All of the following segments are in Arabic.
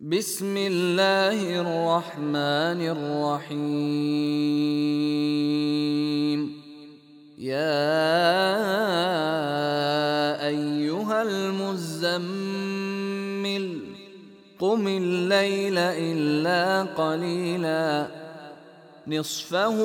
بسم الله الرحمن الرحيم. يا أيها المزمل قم الليل إلا قليلا. نصفه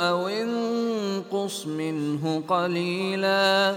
أو انقص منه قليلا.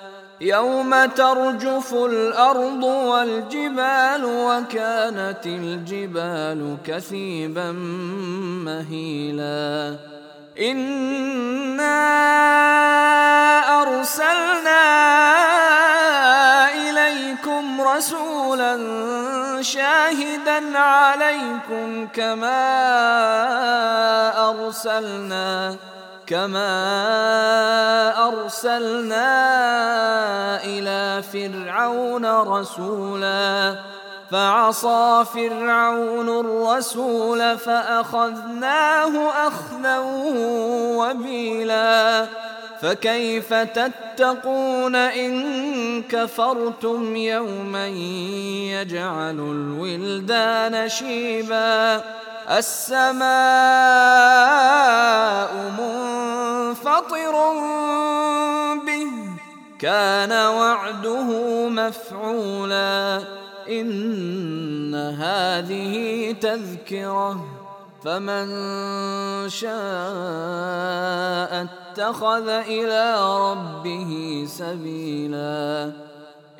يوم ترجف الأرض والجبال وكانت الجبال كثيبا مهيلا. إنا أرسلنا إليكم رسولا شاهدا عليكم كما أرسلنا كما ارسلنا إلى فرعون رسولا فعصى فرعون الرسول فاخذناه اخذا وبيلا فكيف تتقون ان كفرتم يوما يجعل الولدان شيبا السماء منفطر به كان وعده مفعولا. إن هذه تذكرة فمن شاء اتخذ إلى ربه سبيلا.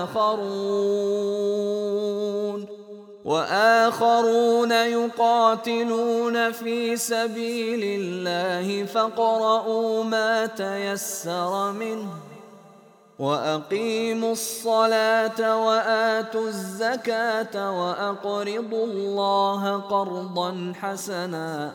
واخرون وآخرون يقاتلون في سبيل الله فاقرؤوا ما تيسر منه وأقيموا الصلاة وآتوا الزكاة وأقرضوا الله قرضا حسنا